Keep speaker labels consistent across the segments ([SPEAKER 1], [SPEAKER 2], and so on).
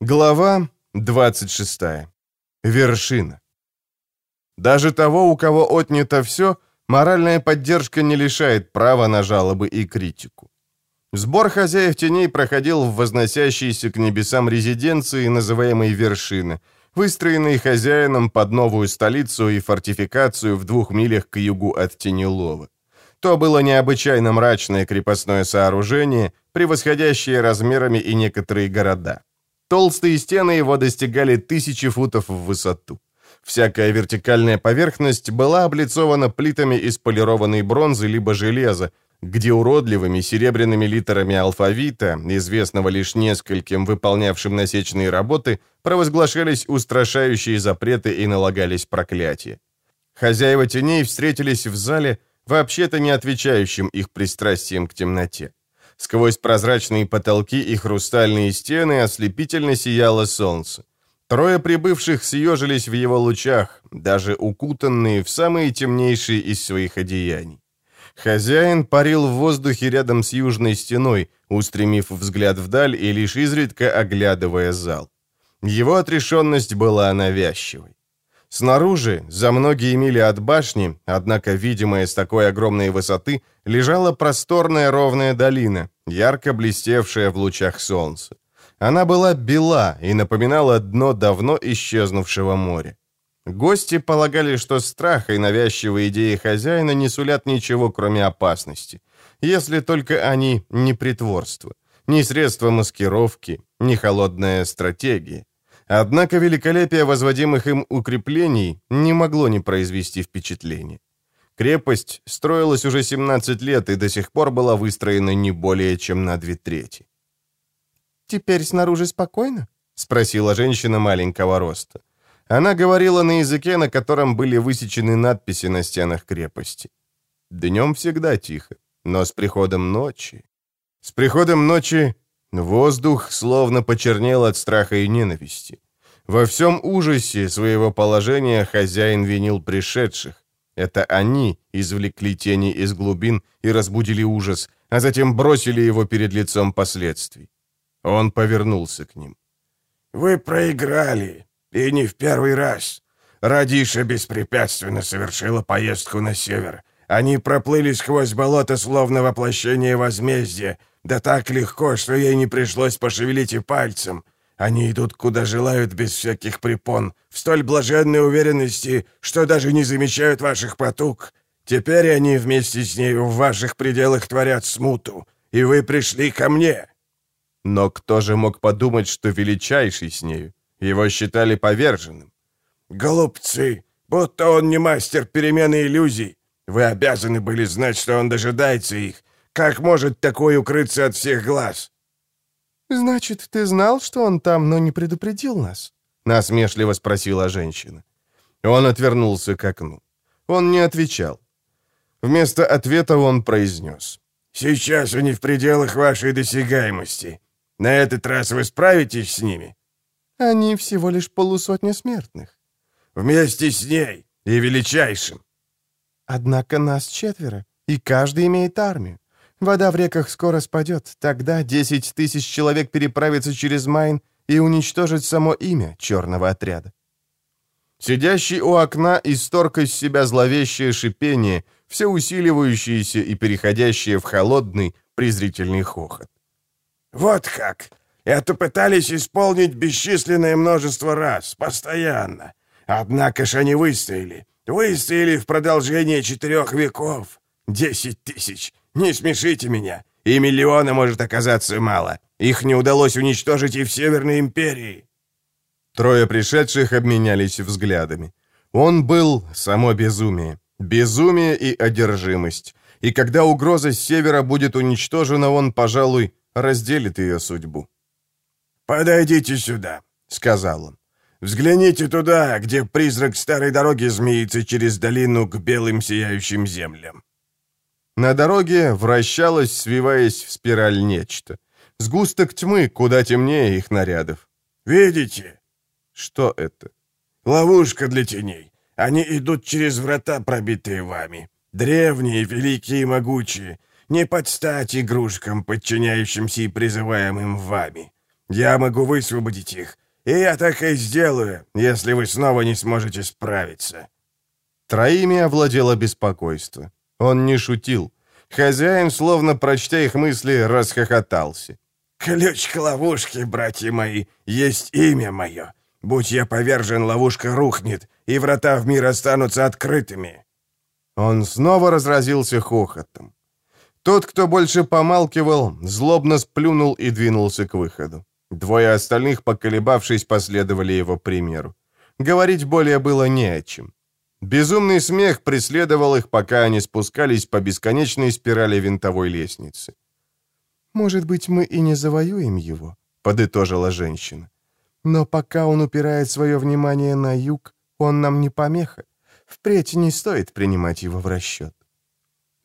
[SPEAKER 1] Глава 26. Вершина. Даже того, у кого отнято все, моральная поддержка не лишает права на жалобы и критику. Сбор хозяев теней проходил в возносящейся к небесам резиденции, называемой «Вершина», выстроенной хозяином под новую столицу и фортификацию в двух милях к югу от Тенелова. То было необычайно мрачное крепостное сооружение, превосходящее размерами и некоторые города. Толстые стены его достигали тысячи футов в высоту. Всякая вертикальная поверхность была облицована плитами из полированной бронзы либо железа, где уродливыми серебряными литерами алфавита, известного лишь нескольким выполнявшим насечные работы, провозглашались устрашающие запреты и налагались проклятия. Хозяева теней встретились в зале, вообще-то не отвечающим их пристрастием к темноте. Сквозь прозрачные потолки и хрустальные стены ослепительно сияло солнце. Трое прибывших съежились в его лучах, даже укутанные в самые темнейшие из своих одеяний. Хозяин парил в воздухе рядом с южной стеной, устремив взгляд вдаль и лишь изредка оглядывая зал. Его отрешенность была навязчивой. Снаружи, за многие мили от башни, однако видимая с такой огромной высоты, лежала просторная ровная долина, ярко блестевшая в лучах солнца. Она была бела и напоминала дно давно исчезнувшего моря. Гости полагали, что страх и навязчивые идеи хозяина не сулят ничего, кроме опасности, если только они не притворство, не средство маскировки, не холодная стратегия. Однако великолепие возводимых им укреплений не могло не произвести впечатления. Крепость строилась уже 17 лет и до сих пор была выстроена не более чем на две трети.
[SPEAKER 2] «Теперь снаружи спокойно?» — спросила женщина маленького роста.
[SPEAKER 1] Она говорила на языке, на котором были высечены надписи на стенах крепости. Днем всегда тихо, но с приходом ночи... С приходом ночи воздух словно почернел от страха и ненависти. Во всем ужасе своего положения хозяин винил пришедших, это они извлекли тени из глубин и разбудили ужас, а затем бросили его перед лицом последствий. Он повернулся к ним.
[SPEAKER 3] «Вы проиграли, и не в первый раз. Радиша беспрепятственно совершила поездку на север. Они проплыли сквозь болото, словно воплощение возмездия, да так легко, что ей не пришлось пошевелить и пальцем. Они идут куда желают без всяких препон, в столь блаженной уверенности, что даже не замечают ваших потуг. Теперь они вместе с нею в ваших пределах творят смуту, и вы пришли ко мне».
[SPEAKER 1] Но кто же мог подумать, что величайший с нею? Его считали поверженным.
[SPEAKER 3] «Голубцы, будто он не мастер перемены иллюзий. Вы обязаны были знать, что он дожидается их. Как может такой укрыться от всех глаз?»
[SPEAKER 2] «Значит, ты знал, что он там, но не предупредил нас?»
[SPEAKER 1] — насмешливо спросила женщина. Он отвернулся к окну. Он не отвечал. Вместо ответа он произнес.
[SPEAKER 3] «Сейчас они в пределах вашей досягаемости. На этот раз вы справитесь с ними?»
[SPEAKER 2] «Они всего лишь полусотня смертных».
[SPEAKER 3] «Вместе с ней и величайшим».
[SPEAKER 2] «Однако нас четверо, и каждый имеет армию. Вода в реках скоро спадет. Тогда 10 тысяч человек переправятся через Майн и уничтожат само имя черного отряда.
[SPEAKER 1] Сидящий у окна исторг из себя зловещее шипение, все усиливающееся и переходящее в холодный, презрительный хохот.
[SPEAKER 3] «Вот как! Это пытались исполнить бесчисленное множество раз, постоянно. Однако ж они выстояли. Выстояли в продолжение четырех веков. Десять тысяч. Не смешите меня. И миллиона может оказаться мало. Их не удалось уничтожить и в Северной империи».
[SPEAKER 1] Трое пришедших обменялись взглядами. Он был само безумие. Безумие и одержимость. И когда угроза с севера будет уничтожена, он, пожалуй, разделит ее судьбу.
[SPEAKER 3] «Подойдите сюда», — сказал он. «Взгляните туда, где призрак старой дороги змеится через долину к белым сияющим землям».
[SPEAKER 1] На дороге вращалось, свиваясь в спираль нечто. Сгусток тьмы, куда темнее их нарядов.
[SPEAKER 3] «Видите?»
[SPEAKER 1] «Что это?»
[SPEAKER 3] «Ловушка для теней. Они идут через врата, пробитые вами. Древние, великие и могучие. Не под стать игрушкам, подчиняющимся и призываемым вами. Я могу высвободить их, и я так и сделаю, если вы снова не сможете справиться».
[SPEAKER 1] Троими овладело беспокойство. Он не шутил. Хозяин, словно прочтя их мысли, расхохотался.
[SPEAKER 3] «Ключ к ловушке, братья мои, есть имя мое. Будь я повержен, ловушка рухнет, и врата в мир останутся открытыми».
[SPEAKER 1] Он снова разразился хохотом. Тот, кто больше помалкивал, злобно сплюнул и двинулся к выходу. Двое остальных, поколебавшись, последовали его примеру. Говорить более было не о чем. Безумный смех преследовал их, пока они спускались по бесконечной спирали винтовой лестницы.
[SPEAKER 2] «Может быть, мы и не завоюем его», — подытожила женщина. «Но пока он упирает свое внимание на юг, он нам не помеха. Впредь не стоит принимать его в расчет».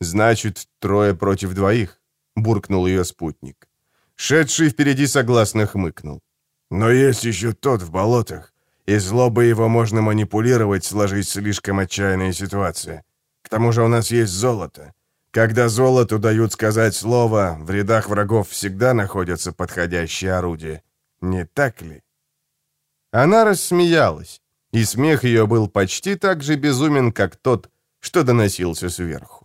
[SPEAKER 1] «Значит, трое против двоих», — буркнул ее спутник. Шедший впереди согласно хмыкнул.
[SPEAKER 3] «Но есть еще тот в болотах. И злобой его можно манипулировать, сложить слишком отчаянная ситуация. К тому же у нас есть золото. Когда золоту дают сказать слово, в рядах врагов всегда находятся подходящие орудия. Не так ли?»
[SPEAKER 1] Она рассмеялась, и смех ее был почти так же безумен, как тот, что доносился сверху.